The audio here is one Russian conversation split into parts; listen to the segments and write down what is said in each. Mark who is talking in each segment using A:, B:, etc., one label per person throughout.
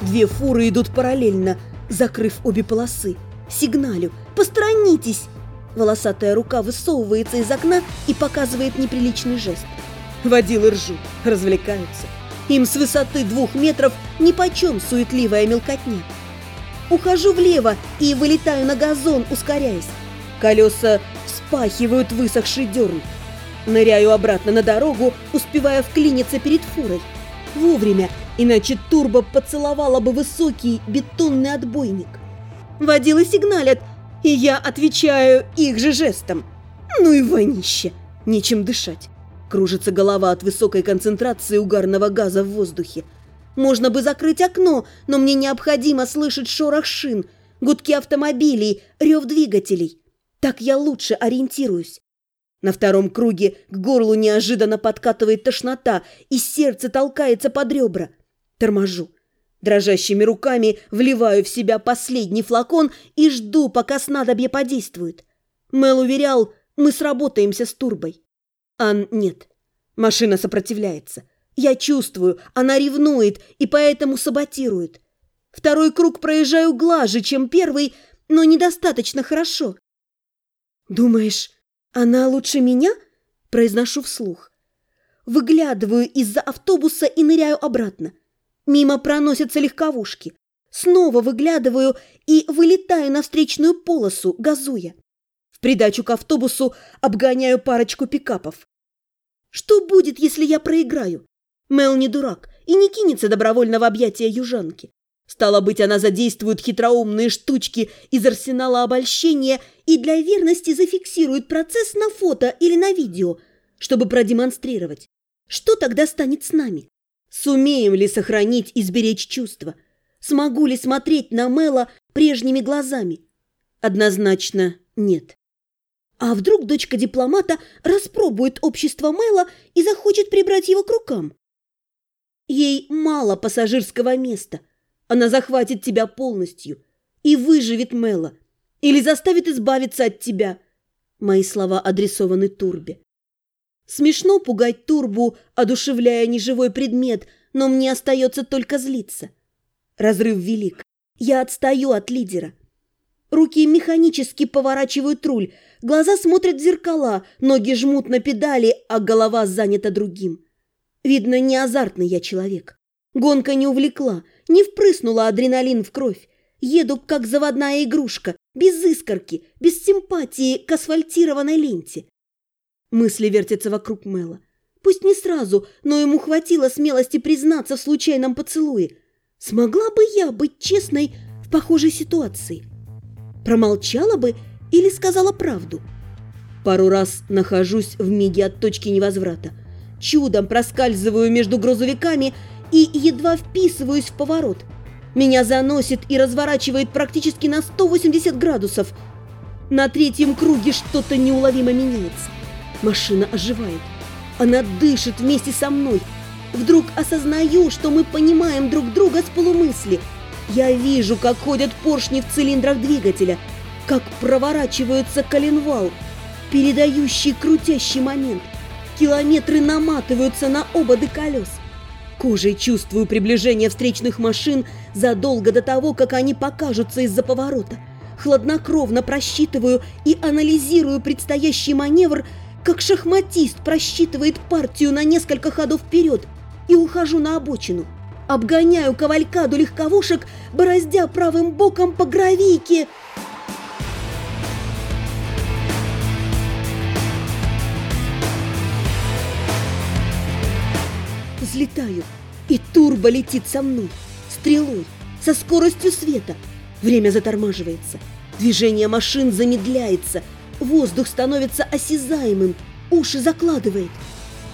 A: Две фуры идут параллельно, закрыв обе полосы. Сигналю «Посторонитесь!» Волосатая рука высовывается из окна и показывает неприличный жест. Водилы ржут, развлекаются. Им с высоты двух метров нипочем суетливая мелкотня. Ухожу влево и вылетаю на газон, ускоряясь. Колеса вспахивают высохший дерн. Ныряю обратно на дорогу, успевая вклиниться перед фурой. Вовремя, иначе турбо поцеловала бы высокий бетонный отбойник. Водилы сигналят, и я отвечаю их же жестом. Ну и вонище, нечем дышать. Кружится голова от высокой концентрации угарного газа в воздухе. Можно бы закрыть окно, но мне необходимо слышать шорох шин, гудки автомобилей, рев двигателей. Так я лучше ориентируюсь. На втором круге к горлу неожиданно подкатывает тошнота, и сердце толкается под ребра. Торможу. Дрожащими руками вливаю в себя последний флакон и жду, пока снадобье подействует. Мел уверял, мы сработаемся с турбой. Ан нет. Машина сопротивляется. Я чувствую, она ревнует и поэтому саботирует. Второй круг проезжаю глаже, чем первый, но недостаточно хорошо. «Думаешь, она лучше меня?» – произношу вслух. Выглядываю из-за автобуса и ныряю обратно. Мимо проносятся легковушки. Снова выглядываю и вылетаю на встречную полосу, газуя. В придачу к автобусу обгоняю парочку пикапов. Что будет, если я проиграю? Мел не дурак и не кинется добровольно в объятия южанки. Стало быть, она задействует хитроумные штучки из арсенала обольщения и для верности зафиксирует процесс на фото или на видео, чтобы продемонстрировать. Что тогда станет с нами? Сумеем ли сохранить и сберечь чувства? Смогу ли смотреть на Мела прежними глазами? Однозначно нет. А вдруг дочка дипломата распробует общество Мэла и захочет прибрать его к рукам? Ей мало пассажирского места. Она захватит тебя полностью и выживет Мэла или заставит избавиться от тебя. Мои слова адресованы Турбе. Смешно пугать Турбу, одушевляя неживой предмет, но мне остается только злиться. Разрыв велик. Я отстаю от лидера. Руки механически поворачивают руль, глаза смотрят в зеркала, ноги жмут на педали, а голова занята другим. Видно, не азартный я человек. Гонка не увлекла, не впрыснула адреналин в кровь. Еду, как заводная игрушка, без искорки, без симпатии к асфальтированной ленте. Мысли вертятся вокруг Мэла. Пусть не сразу, но ему хватило смелости признаться в случайном поцелуе. Смогла бы я быть честной в похожей ситуации? Промолчала бы или сказала правду? Пару раз нахожусь в миге от точки невозврата. Чудом проскальзываю между грузовиками и едва вписываюсь в поворот. Меня заносит и разворачивает практически на 180 градусов. На третьем круге что-то неуловимо меняется. Машина оживает. Она дышит вместе со мной. Вдруг осознаю, что мы понимаем друг друга с полумысли – я вижу, как ходят поршни в цилиндрах двигателя, как проворачивается коленвал, передающий крутящий момент. Километры наматываются на ободы колес. Кожей чувствую приближение встречных машин задолго до того, как они покажутся из-за поворота. Хладнокровно просчитываю и анализирую предстоящий маневр, как шахматист просчитывает партию на несколько ходов вперед и ухожу на обочину. Обгоняю кавалькаду легковушек, бороздя правым боком по гравийке. Взлетаю, и турбо летит со мной, стрелой, со скоростью света. Время затормаживается, движение машин замедляется, воздух становится осязаемым, уши закладывает.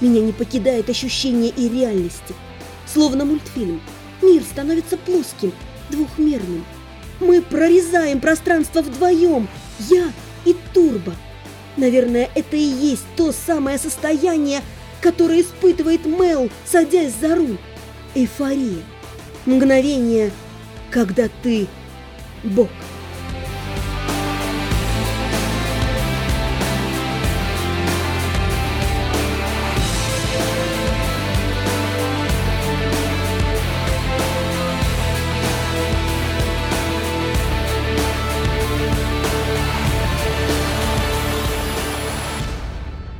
A: Меня не покидает ощущение и реальности – Словно мультфильм. Мир становится плоским, двухмерным. Мы прорезаем пространство вдвоем, я и Турбо. Наверное, это и есть то самое состояние, который испытывает Мел, садясь за руль. Эйфория. Мгновение, когда ты – Бог.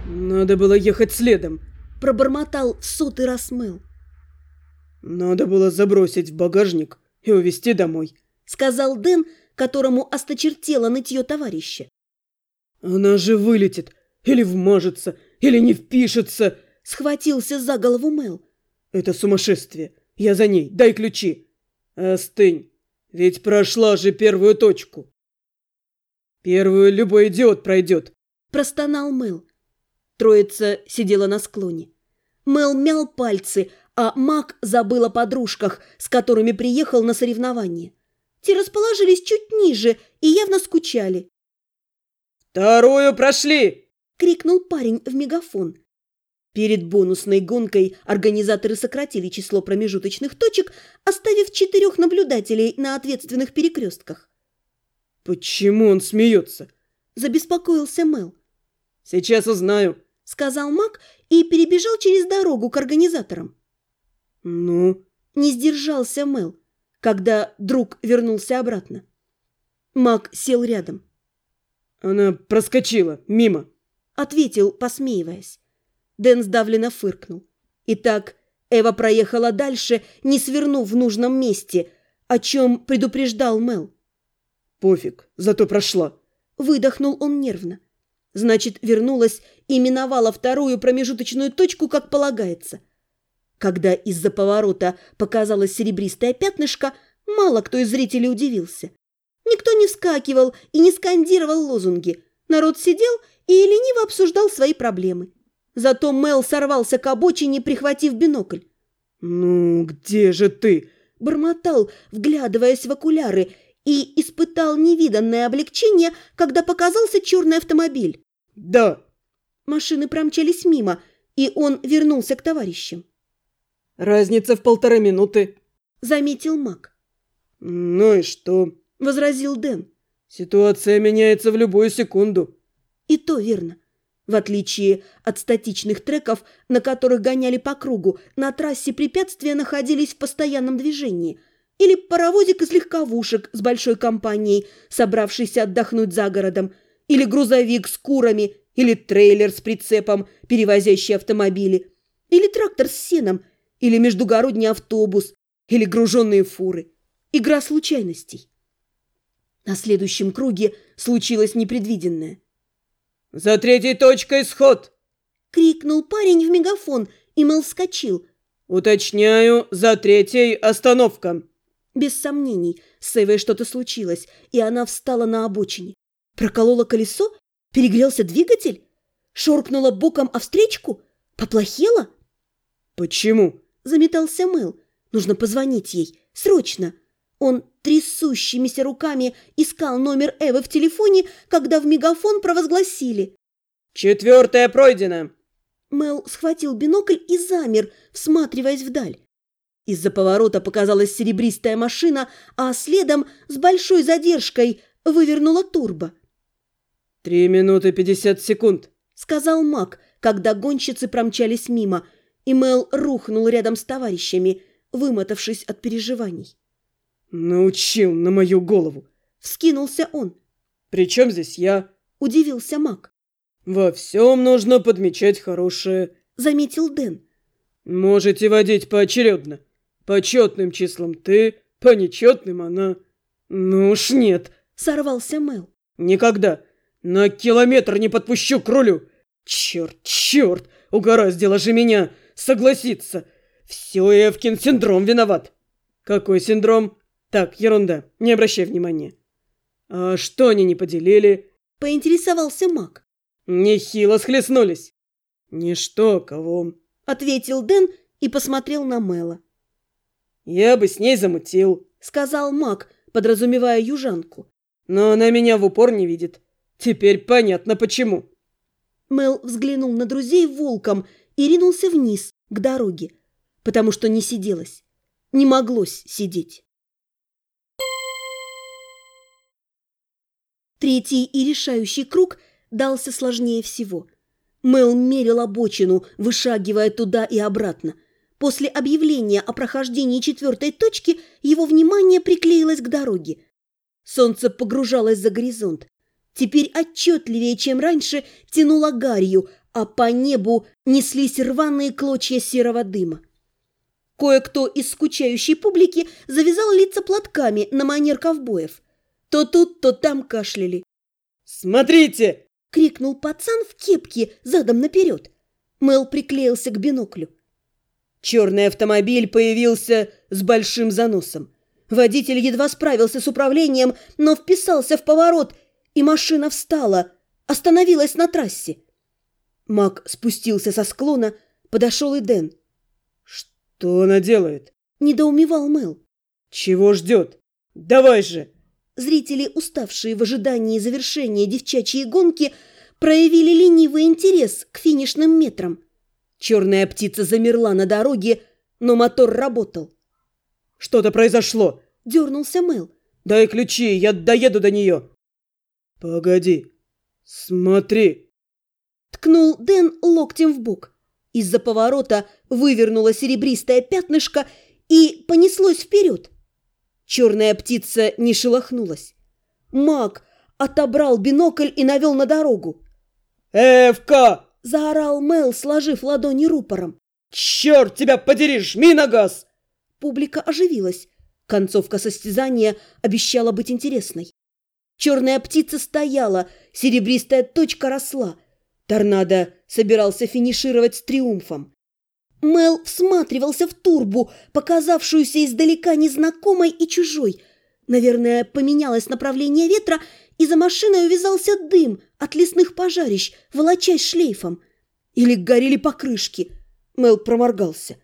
B: Надо было ехать следом,
A: Пробормотал в сотый раз Мэл.
B: Надо было забросить в багажник и увезти домой.
A: Сказал Дэн, которому осточертело нытье товарища.
B: Она же вылетит, или вмажется, или не впишется.
A: Схватился за голову Мэл.
B: Это сумасшествие. Я за ней. Дай ключи. Остынь. Ведь прошла же первую точку. Первую любой идиот пройдет.
A: Простонал Мэл. Троица сидела на склоне. Мэл мял пальцы, а Мак забыл о подружках, с которыми приехал на соревнование. Те расположились чуть ниже и явно скучали.
B: «Вторую прошли!»
A: — крикнул парень в мегафон. Перед бонусной гонкой организаторы сократили число промежуточных точек, оставив четырех наблюдателей на ответственных перекрестках.
B: «Почему он смеется?»
A: – забеспокоился Мел.
B: «Сейчас узнаю», –
A: сказал Мак и перебежал через дорогу к организаторам.
B: «Ну?»
A: – не сдержался Мел, когда друг вернулся обратно. Мак сел рядом.
B: «Она проскочила, мимо», –
A: ответил, посмеиваясь. Дэн сдавленно фыркнул. Итак, Эва проехала дальше, не свернув в нужном месте, о чем предупреждал Мел.
B: «Пофиг, зато прошла», —
A: выдохнул он нервно. Значит, вернулась и миновала вторую промежуточную точку, как полагается. Когда из-за поворота показалось серебристое пятнышко, мало кто из зрителей удивился. Никто не вскакивал и не скандировал лозунги. Народ сидел и лениво обсуждал свои проблемы. Зато Мел сорвался к обочине, прихватив бинокль.
B: «Ну, где же ты?»
A: – бормотал, вглядываясь в окуляры, и испытал невиданное облегчение, когда показался черный автомобиль.
B: «Да».
A: Машины промчались мимо, и он вернулся к товарищам.
B: «Разница в полторы минуты», –
A: заметил Мак.
B: «Ну и что?»
A: – возразил Дэн.
B: «Ситуация меняется в любую секунду».
A: «И то верно. В отличие от статичных треков, на которых гоняли по кругу, на трассе препятствия находились в постоянном движении. Или паровозик из легковушек с большой компанией, собравшийся отдохнуть за городом, или грузовик с курами, или трейлер с прицепом, перевозящий автомобили, или трактор с сеном, или междугородний автобус, или груженные фуры. Игра случайностей. На следующем круге случилось непредвиденное –
B: «За третьей точкой сход!»
A: — крикнул парень в мегафон, и Мэл вскочил.
B: «Уточняю, за третьей остановка!»
A: Без сомнений, с Эвой что-то случилось, и она встала на обочине. Проколола колесо? Перегрелся двигатель? Шоркнула боком о встречку? Поплохела?
B: «Почему?»
A: — заметался Мэл. «Нужно позвонить ей. Срочно!» Он трясущимися руками искал номер Эвы в телефоне, когда в мегафон провозгласили.
B: «Четвертая пройдена!»
A: Мел схватил бинокль и замер, всматриваясь вдаль. Из-за поворота показалась серебристая машина, а следом с большой задержкой вывернула турбо.
B: «Три минуты пятьдесят секунд», —
A: сказал Мак, когда гонщицы промчались мимо, и Мел рухнул рядом с товарищами, вымотавшись от переживаний.
B: «Научил на мою голову!»
A: — вскинулся он.
B: «При чем здесь я?»
A: — удивился маг.
B: «Во всем нужно подмечать хорошее», —
A: заметил Дэн.
B: «Можете водить поочередно. По четным числам ты, по нечетным она». «Ну уж нет», —
A: сорвался Мэл.
B: «Никогда. На километр не подпущу к рулю. Черт, черт, угораздило же меня согласиться. Все Эвкин синдром виноват». «Какой синдром?» Так, ерунда, не обращай внимания. А что они не поделили?
A: Поинтересовался маг.
B: Нехило схлестнулись. Ничто, кого?
A: Ответил Дэн и посмотрел на Мэла.
B: Я бы с ней замутил,
A: сказал маг, подразумевая южанку.
B: Но она меня в упор не видит. Теперь понятно почему.
A: Мэл взглянул на друзей волком и ринулся вниз, к дороге, потому что не сиделось. Не моглось сидеть. Третий и решающий круг дался сложнее всего. Мэл мерил обочину, вышагивая туда и обратно. После объявления о прохождении четвертой точки его внимание приклеилось к дороге. Солнце погружалось за горизонт. Теперь отчетливее, чем раньше, тянуло гарью, а по небу неслись рваные клочья серого дыма. Кое-кто из скучающей публики завязал лица платками на манер ковбоев. То тут, то там кашляли.
B: «Смотрите!»
A: — крикнул пацан в кепке задом наперед. Мэл приклеился к биноклю.
B: Черный автомобиль появился с большим заносом.
A: Водитель едва справился с управлением, но вписался в поворот, и машина встала, остановилась на трассе. Мак спустился со склона, подошел и Дэн.
B: «Что она делает?»
A: – недоумевал Мэл.
B: «Чего ждет? Давай же!»
A: Зрители, уставшие в ожидании завершения девчачьей гонки, проявили ленивый интерес к финишным метрам. Черная птица замерла на дороге, но мотор работал.
B: «Что-то произошло!»
A: – дернулся Мэл.
B: «Дай ключи, я доеду до нее!» «Погоди, смотри!»
A: Ткнул Дэн локтем в бок. Из-за поворота вывернуло серебристое пятнышко и понеслось вперед. Черная птица не шелохнулась. Маг отобрал бинокль и навел на дорогу.
B: «Эвка!»
A: – заорал Мел, сложив ладони рупором.
B: «Черт тебя подери, жми на газ!»
A: Публика оживилась. Концовка состязания обещала быть интересной. Черная птица стояла, серебристая точка росла. Торнадо собирался финишировать с триумфом. Мел всматривался в турбу, показавшуюся издалека незнакомой и чужой. Наверное, поменялось направление ветра, и за машиной увязался дым от лесных пожарищ, волочась шлейфом. Или горели покрышки. Мел проморгался.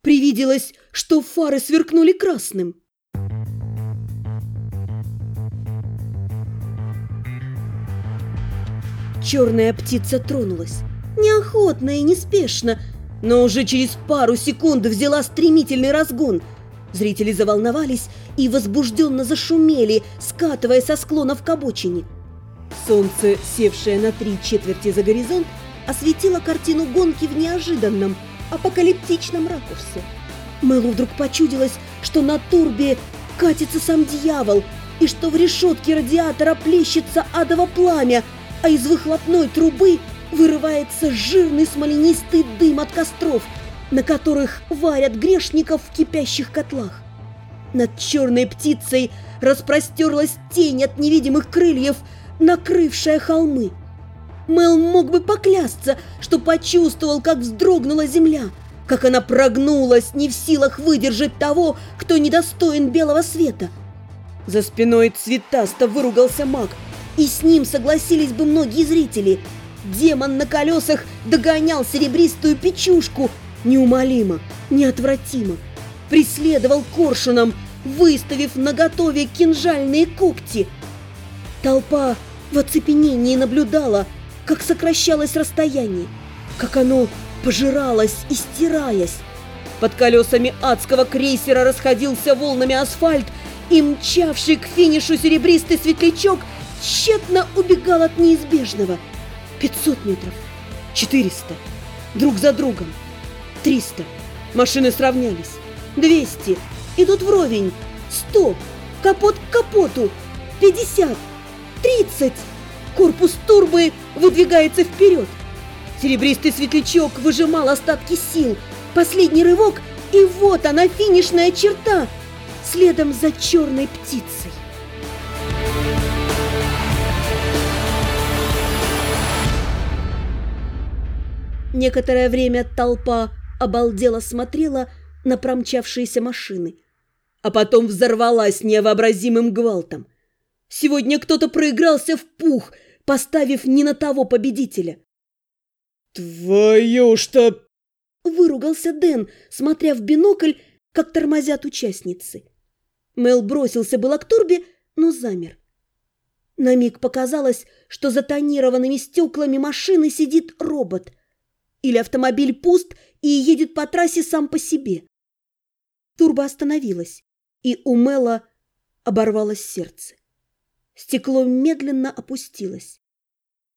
A: Привиделось, что фары сверкнули красным. Черная птица тронулась. Неохотно и неспешно, но уже через пару секунд взяла стремительный разгон. Зрители заволновались и возбужденно зашумели, скатывая со склонов к обочине. Солнце, севшее на три четверти за горизонт, осветило картину гонки в неожиданном, апокалиптичном ракурсе. Мэлу вдруг почудилось, что на турбе катится сам дьявол, и что в решетке радиатора плещется адово пламя, а из выхлопной трубы вырывается жирный смоленистый дым от костров, на которых варят грешников в кипящих котлах. Над черной птицей распростерлась тень от невидимых крыльев, накрывшая холмы. Мел мог бы поклясться, что почувствовал, как вздрогнула земля, как она прогнулась, не в силах выдержать того, кто недостоин белого света. За спиной цветасто выругался маг, и с ним согласились бы многие зрители. Демон на колесах догонял серебристую печушку неумолимо, неотвратимо. Преследовал коршуном, выставив наготове кинжальные когти. Толпа в оцепенении наблюдала, как сокращалось расстояние, как оно пожиралось и стираясь. Под колесами адского крейсера расходился волнами асфальт, и мчавший к финишу серебристый светлячок тщетно убегал от неизбежного. 500 метров, 400, друг за другом, 300. Машины сравнялись. 200. Идут вровень. 100. Капот к капоту. 50. 30. Корпус турбы выдвигается вперед. Серебристый светлячок выжимал остатки сил. Последний рывок, и вот она, финишная черта, следом за черной птицей. Некоторое время толпа обалдело смотрела на промчавшиеся машины, а потом взорвалась невообразимым гвалтом. Сегодня кто-то проигрался в пух, поставив не на того победителя.
B: «Твою что...»
A: — выругался Дэн, смотря в бинокль, как тормозят участницы. Мел бросился было к турбе, но замер. На миг показалось, что за тонированными стеклами машины сидит робот — или автомобиль пуст и едет по трассе сам по себе. Турбо остановилась, и у Мэла оборвалось сердце. Стекло медленно опустилось.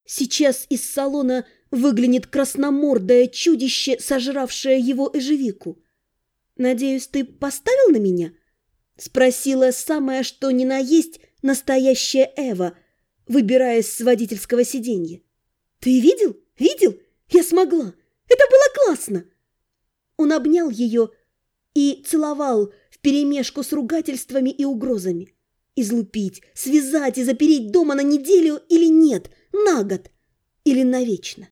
A: Сейчас из салона выглянет красномордое чудище, сожравшее его ежевику. «Надеюсь, ты поставил на меня?» Спросила самое что ни на есть настоящая Эва, выбираясь с водительского сиденья. «Ты видел? Видел? Я смогла! Это было классно!» Он обнял ее и целовал вперемешку с ругательствами и угрозами. Излупить, связать и запереть дома на неделю или нет, на год или навечно.